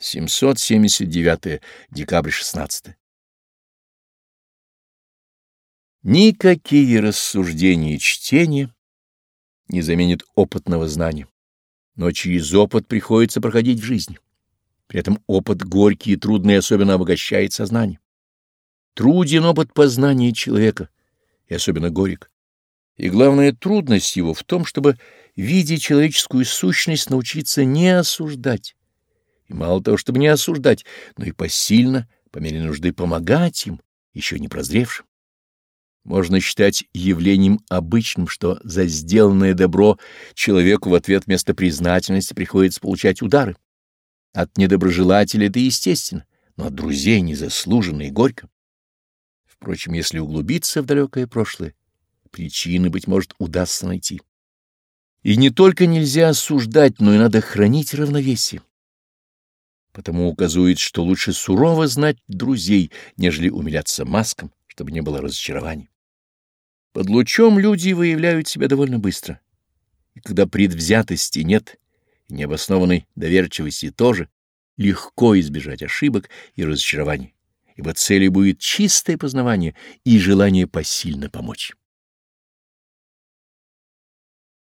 779 декабрь 16 Никакие рассуждения и чтения не заменят опытного знания, но через опыт приходится проходить в жизни. При этом опыт горький и трудный особенно обогащает сознание. Труден опыт познания человека, и особенно горек. И главная трудность его в том, чтобы, видя человеческую сущность, научиться не осуждать. И мало того, чтобы не осуждать, но и посильно, по мере нужды, помогать им, еще не прозревшим. Можно считать явлением обычным, что за сделанное добро человеку в ответ вместо признательности приходится получать удары. От недоброжелателя это естественно, но от друзей незаслуженно и горько. Впрочем, если углубиться в далекое прошлое, причины, быть может, удастся найти. И не только нельзя осуждать, но и надо хранить равновесие. Потому указывает, что лучше сурово знать друзей, нежели умиляться маскам, чтобы не было разочарований. Под лучом люди выявляют себя довольно быстро. И когда предвзятости нет, и необоснованной доверчивости тоже, легко избежать ошибок и разочарований, ибо целью будет чистое познавание и желание посильно помочь.